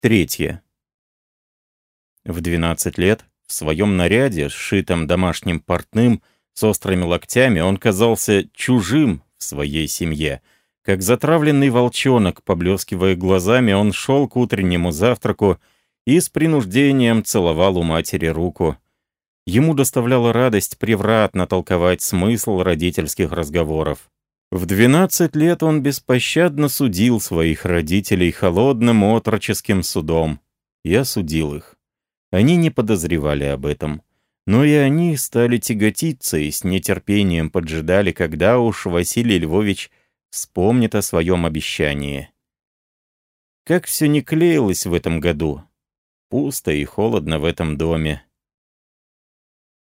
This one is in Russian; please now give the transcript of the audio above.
Третье. В 12 лет, в своем наряде, сшитом домашним портным, с острыми локтями, он казался чужим в своей семье. Как затравленный волчонок, поблескивая глазами, он шел к утреннему завтраку и с принуждением целовал у матери руку. Ему доставляла радость превратно толковать смысл родительских разговоров. В 12 лет он беспощадно судил своих родителей холодным отроческим судом. Я судил их. Они не подозревали об этом. Но и они стали тяготиться и с нетерпением поджидали, когда уж Василий Львович вспомнит о своем обещании. Как все не клеилось в этом году. Пусто и холодно в этом доме.